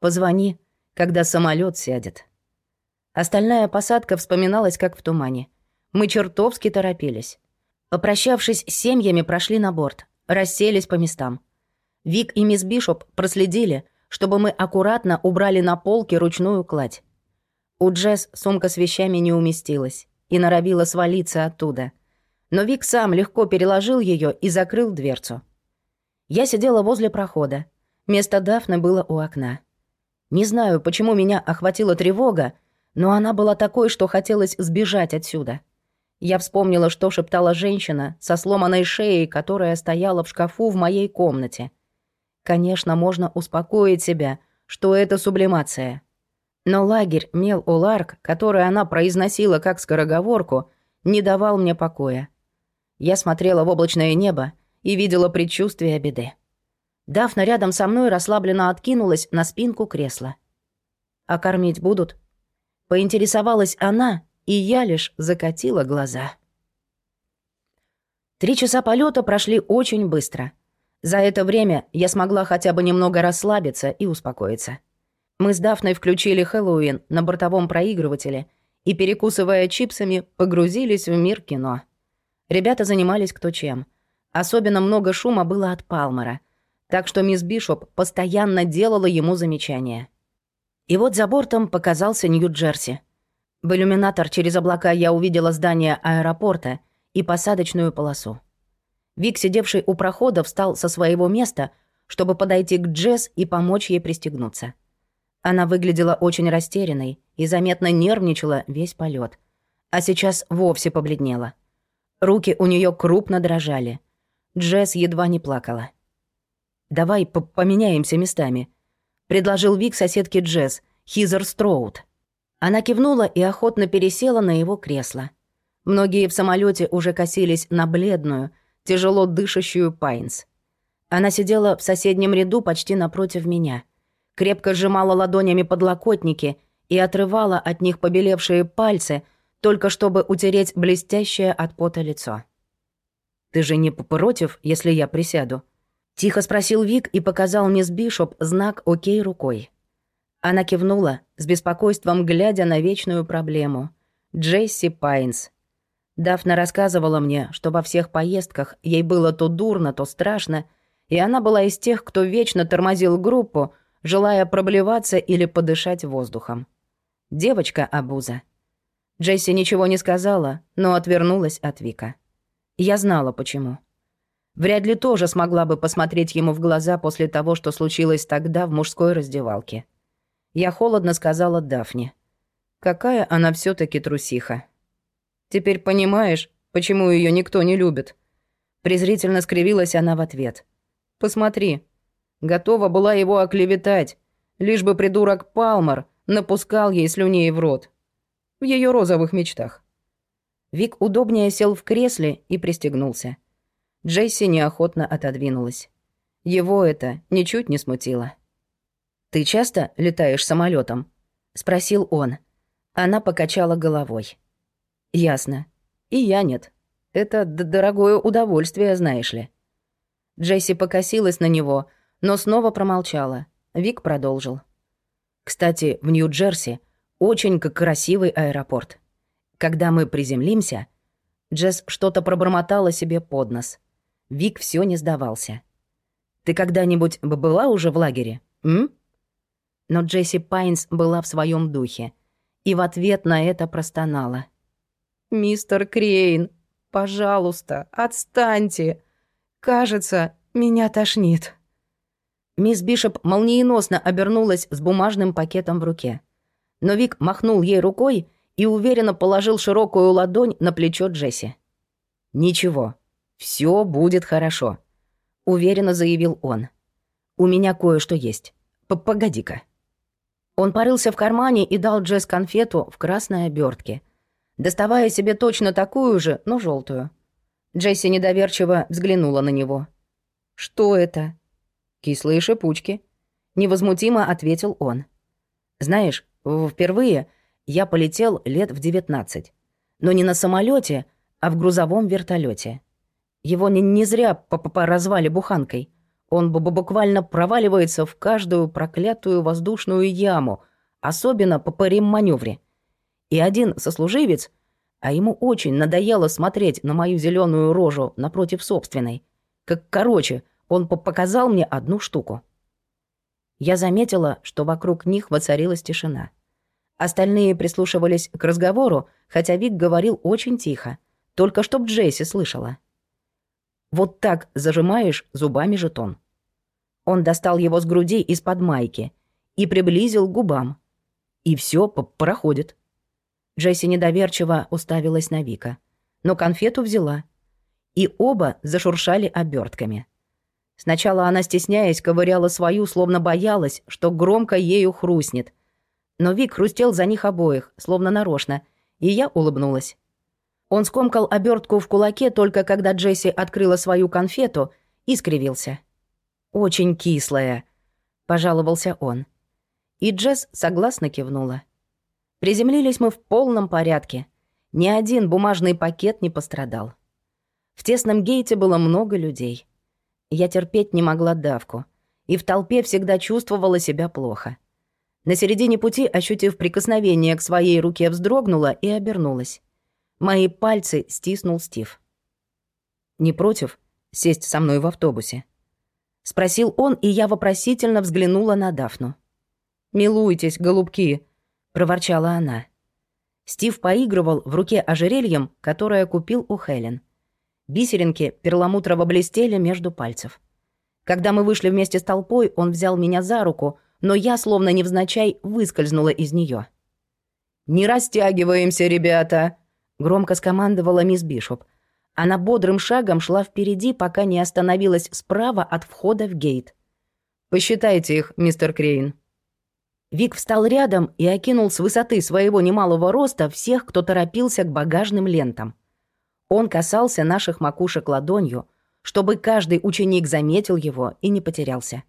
«Позвони, когда самолет сядет». Остальная посадка вспоминалась как в тумане. Мы чертовски торопились. Попрощавшись с семьями, прошли на борт, расселись по местам. Вик и мисс Бишоп проследили, чтобы мы аккуратно убрали на полке ручную кладь. У Джесс сумка с вещами не уместилась и норовила свалиться оттуда. Но Вик сам легко переложил ее и закрыл дверцу. Я сидела возле прохода. Место Дафны было у окна. Не знаю, почему меня охватила тревога, но она была такой, что хотелось сбежать отсюда. Я вспомнила, что шептала женщина со сломанной шеей, которая стояла в шкафу в моей комнате. Конечно, можно успокоить себя, что это сублимация. Но лагерь Мел-Уларк, который она произносила как скороговорку, не давал мне покоя. Я смотрела в облачное небо и видела предчувствие беды. Дафна рядом со мной расслабленно откинулась на спинку кресла. «А кормить будут?» Поинтересовалась она, и я лишь закатила глаза. Три часа полета прошли очень быстро. За это время я смогла хотя бы немного расслабиться и успокоиться. Мы с Дафной включили Хэллоуин на бортовом проигрывателе и, перекусывая чипсами, погрузились в мир кино. Ребята занимались кто чем. Особенно много шума было от Палмера, так что мисс Бишоп постоянно делала ему замечания. И вот за бортом показался Нью-Джерси. В иллюминатор через облака я увидела здание аэропорта и посадочную полосу. Вик, сидевший у прохода, встал со своего места, чтобы подойти к Джесс и помочь ей пристегнуться. Она выглядела очень растерянной и заметно нервничала весь полет, а сейчас вовсе побледнела. Руки у нее крупно дрожали. Джесс едва не плакала. «Давай поменяемся местами», — предложил Вик соседке Джесс, Хизер Строуд. Она кивнула и охотно пересела на его кресло. Многие в самолете уже косились на бледную, тяжело дышащую Пайнс. Она сидела в соседнем ряду почти напротив меня, крепко сжимала ладонями подлокотники и отрывала от них побелевшие пальцы, только чтобы утереть блестящее от пота лицо. «Ты же не против, если я присяду?» Тихо спросил Вик и показал мисс Бишоп знак «Окей» рукой. Она кивнула, с беспокойством глядя на вечную проблему. Джесси Пайнс. Дафна рассказывала мне, что во всех поездках ей было то дурно, то страшно, и она была из тех, кто вечно тормозил группу, желая проблеваться или подышать воздухом. Девочка-абуза. Джесси ничего не сказала, но отвернулась от Вика. Я знала, почему. Вряд ли тоже смогла бы посмотреть ему в глаза после того, что случилось тогда в мужской раздевалке. Я холодно сказала Дафне. Какая она все таки трусиха. Теперь понимаешь, почему ее никто не любит? Презрительно скривилась она в ответ. Посмотри. Готова была его оклеветать, лишь бы придурок Палмер напускал ей слюней в рот. В ее розовых мечтах. Вик удобнее сел в кресле и пристегнулся. Джесси неохотно отодвинулась. Его это ничуть не смутило. «Ты часто летаешь самолетом? спросил он. Она покачала головой. «Ясно. И я нет. Это дорогое удовольствие, знаешь ли». Джесси покосилась на него, но снова промолчала. Вик продолжил. «Кстати, в Нью-Джерси очень красивый аэропорт. Когда мы приземлимся...» Джесс что-то пробормотала себе под нос. Вик все не сдавался. «Ты когда-нибудь была уже в лагере, м?» Но Джесси Пайнс была в своем духе и в ответ на это простонала. «Мистер Крейн, пожалуйста, отстаньте. Кажется, меня тошнит». Мисс Бишоп молниеносно обернулась с бумажным пакетом в руке. Но Вик махнул ей рукой и уверенно положил широкую ладонь на плечо Джесси. «Ничего, все будет хорошо», — уверенно заявил он. «У меня кое-что есть. Погоди-ка». Он порылся в кармане и дал Джесс конфету в красной обертке, доставая себе точно такую же, но желтую. Джесси недоверчиво взглянула на него. «Что это?» «Кислые шипучки», — невозмутимо ответил он. «Знаешь, впервые я полетел лет в девятнадцать, но не на самолете, а в грузовом вертолете. Его не, не зря поразвали буханкой. Он буквально проваливается в каждую проклятую воздушную яму, особенно по парим-маневре. И один сослуживец, а ему очень надоело смотреть на мою зеленую рожу напротив собственной. Как короче, он показал мне одну штуку. Я заметила, что вокруг них воцарилась тишина. Остальные прислушивались к разговору, хотя Вик говорил очень тихо, только чтоб Джесси слышала. Вот так зажимаешь зубами жетон. Он достал его с груди из-под майки и приблизил к губам. И все проходит. Джесси недоверчиво уставилась на Вика. но конфету взяла. И оба зашуршали обертками. Сначала она, стесняясь, ковыряла свою, словно боялась, что громко ею хрустнет. Но Вик хрустел за них обоих, словно нарочно, и я улыбнулась. Он скомкал обертку в кулаке только когда Джесси открыла свою конфету и скривился. «Очень кислая», — пожаловался он. И Джесс согласно кивнула. Приземлились мы в полном порядке. Ни один бумажный пакет не пострадал. В тесном гейте было много людей. Я терпеть не могла давку. И в толпе всегда чувствовала себя плохо. На середине пути, ощутив прикосновение к своей руке, вздрогнула и обернулась. Мои пальцы стиснул Стив. «Не против сесть со мной в автобусе?» Спросил он, и я вопросительно взглянула на Дафну. «Милуйтесь, голубки!» — проворчала она. Стив поигрывал в руке ожерельем, которое купил у Хелен. Бисеринки перламутрово блестели между пальцев. Когда мы вышли вместе с толпой, он взял меня за руку, но я, словно невзначай, выскользнула из нее. «Не растягиваемся, ребята!» — громко скомандовала мисс Бишоп. Она бодрым шагом шла впереди, пока не остановилась справа от входа в гейт. «Посчитайте их, мистер Крейн». Вик встал рядом и окинул с высоты своего немалого роста всех, кто торопился к багажным лентам. Он касался наших макушек ладонью, чтобы каждый ученик заметил его и не потерялся.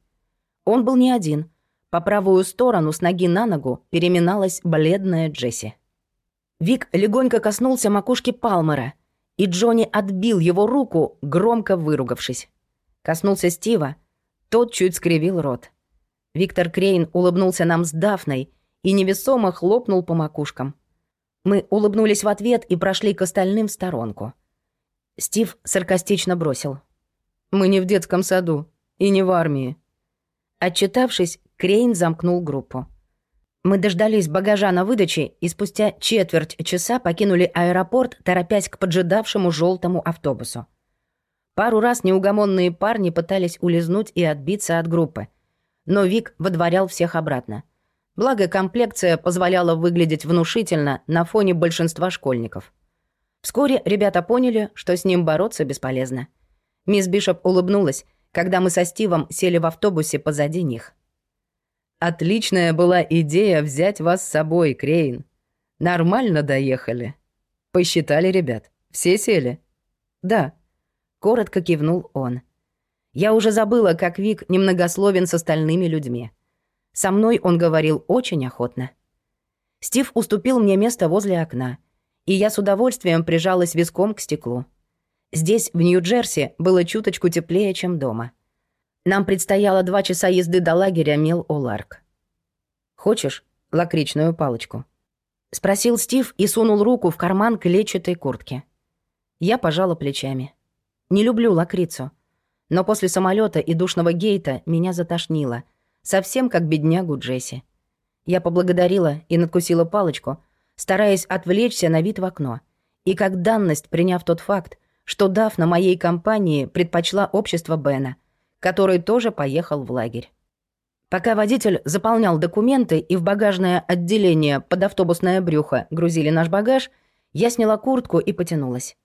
Он был не один. По правую сторону с ноги на ногу переминалась бледная Джесси. Вик легонько коснулся макушки Палмера, и Джонни отбил его руку, громко выругавшись. Коснулся Стива, тот чуть скривил рот. Виктор Крейн улыбнулся нам с Дафной и невесомо хлопнул по макушкам. Мы улыбнулись в ответ и прошли к остальным в сторонку. Стив саркастично бросил. «Мы не в детском саду и не в армии». Отчитавшись, Крейн замкнул группу. Мы дождались багажа на выдаче и спустя четверть часа покинули аэропорт, торопясь к поджидавшему желтому автобусу. Пару раз неугомонные парни пытались улизнуть и отбиться от группы. Но Вик водворял всех обратно — Благо, комплекция позволяла выглядеть внушительно на фоне большинства школьников. Вскоре ребята поняли, что с ним бороться бесполезно. Мисс Бишоп улыбнулась, когда мы со Стивом сели в автобусе позади них. «Отличная была идея взять вас с собой, Крейн. Нормально доехали. Посчитали, ребят. Все сели?» «Да», — коротко кивнул он. Я уже забыла, как Вик немногословен с остальными людьми. Со мной он говорил очень охотно. Стив уступил мне место возле окна, и я с удовольствием прижалась виском к стеклу. Здесь, в Нью-Джерси, было чуточку теплее, чем дома. Нам предстояло два часа езды до лагеря Мил-Оларк. «Хочешь лакричную палочку?» — спросил Стив и сунул руку в карман клетчатой куртки. Я пожала плечами. Не люблю лакрицу. Но после самолета и душного гейта меня затошнило — совсем как беднягу Джесси. Я поблагодарила и надкусила палочку, стараясь отвлечься на вид в окно. И как данность приняв тот факт, что Дафна моей компании предпочла общество Бена, который тоже поехал в лагерь. Пока водитель заполнял документы и в багажное отделение под автобусное брюхо грузили наш багаж, я сняла куртку и потянулась.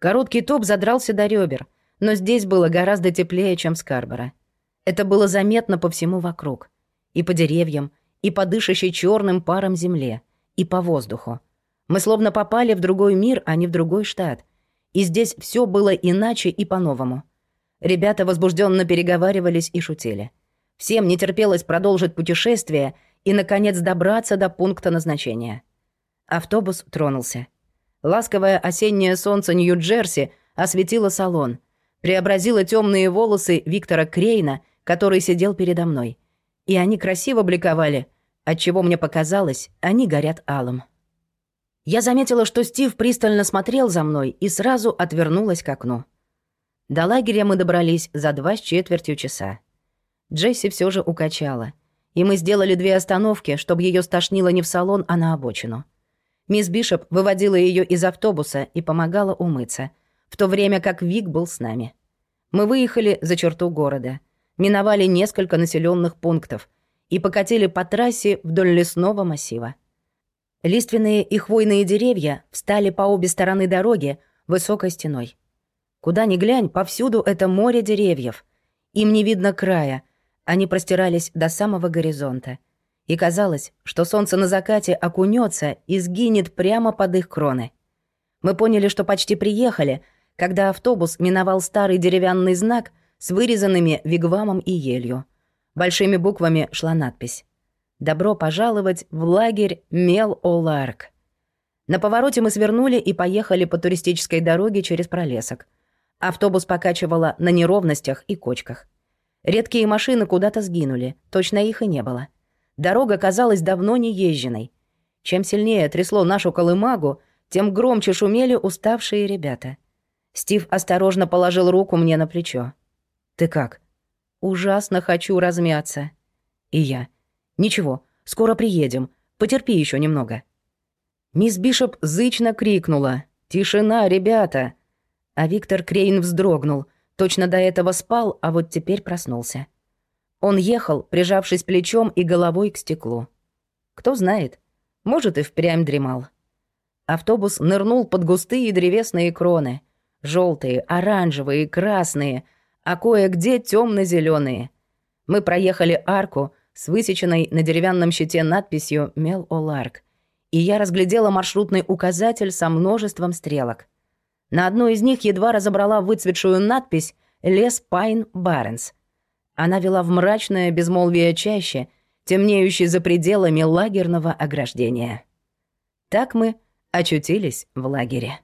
Короткий топ задрался до ребер, но здесь было гораздо теплее, чем в Скарборо. Это было заметно по всему вокруг. И по деревьям, и по дышащей черным паром земле, и по воздуху. Мы словно попали в другой мир, а не в другой штат. И здесь все было иначе и по-новому. Ребята возбужденно переговаривались и шутили. Всем не терпелось продолжить путешествие и, наконец, добраться до пункта назначения. Автобус тронулся. Ласковое осеннее солнце Нью-Джерси осветило салон, преобразило темные волосы Виктора Крейна — который сидел передо мной. И они красиво бликовали, отчего мне показалось, они горят алым. Я заметила, что Стив пристально смотрел за мной и сразу отвернулась к окну. До лагеря мы добрались за два с четвертью часа. Джесси все же укачала, и мы сделали две остановки, чтобы ее стошнило не в салон, а на обочину. Мисс Бишоп выводила ее из автобуса и помогала умыться, в то время как Вик был с нами. Мы выехали за черту города — миновали несколько населенных пунктов и покатили по трассе вдоль лесного массива. Лиственные и хвойные деревья встали по обе стороны дороги, высокой стеной. Куда ни глянь, повсюду это море деревьев. Им не видно края, они простирались до самого горизонта. И казалось, что солнце на закате окунется и сгинет прямо под их кроны. Мы поняли, что почти приехали, когда автобус миновал старый деревянный знак с вырезанными вигвамом и елью. Большими буквами шла надпись «Добро пожаловать в лагерь Мел-Оларк». На повороте мы свернули и поехали по туристической дороге через пролесок. Автобус покачивало на неровностях и кочках. Редкие машины куда-то сгинули, точно их и не было. Дорога казалась давно не езженной. Чем сильнее трясло нашу колымагу, тем громче шумели уставшие ребята. Стив осторожно положил руку мне на плечо. «Ты как?» «Ужасно хочу размяться». «И я». «Ничего, скоро приедем. Потерпи еще немного». Мисс Бишоп зычно крикнула. «Тишина, ребята!» А Виктор Крейн вздрогнул. Точно до этого спал, а вот теперь проснулся. Он ехал, прижавшись плечом и головой к стеклу. Кто знает, может и впрямь дремал. Автобус нырнул под густые древесные кроны. желтые, оранжевые, красные, а кое-где темно зеленые Мы проехали арку с высеченной на деревянном щите надписью «Мел Оларк», и я разглядела маршрутный указатель со множеством стрелок. На одной из них едва разобрала выцветшую надпись «Лес Пайн Баренс», она вела в мрачное безмолвие чаще, темнеющее за пределами лагерного ограждения. Так мы очутились в лагере.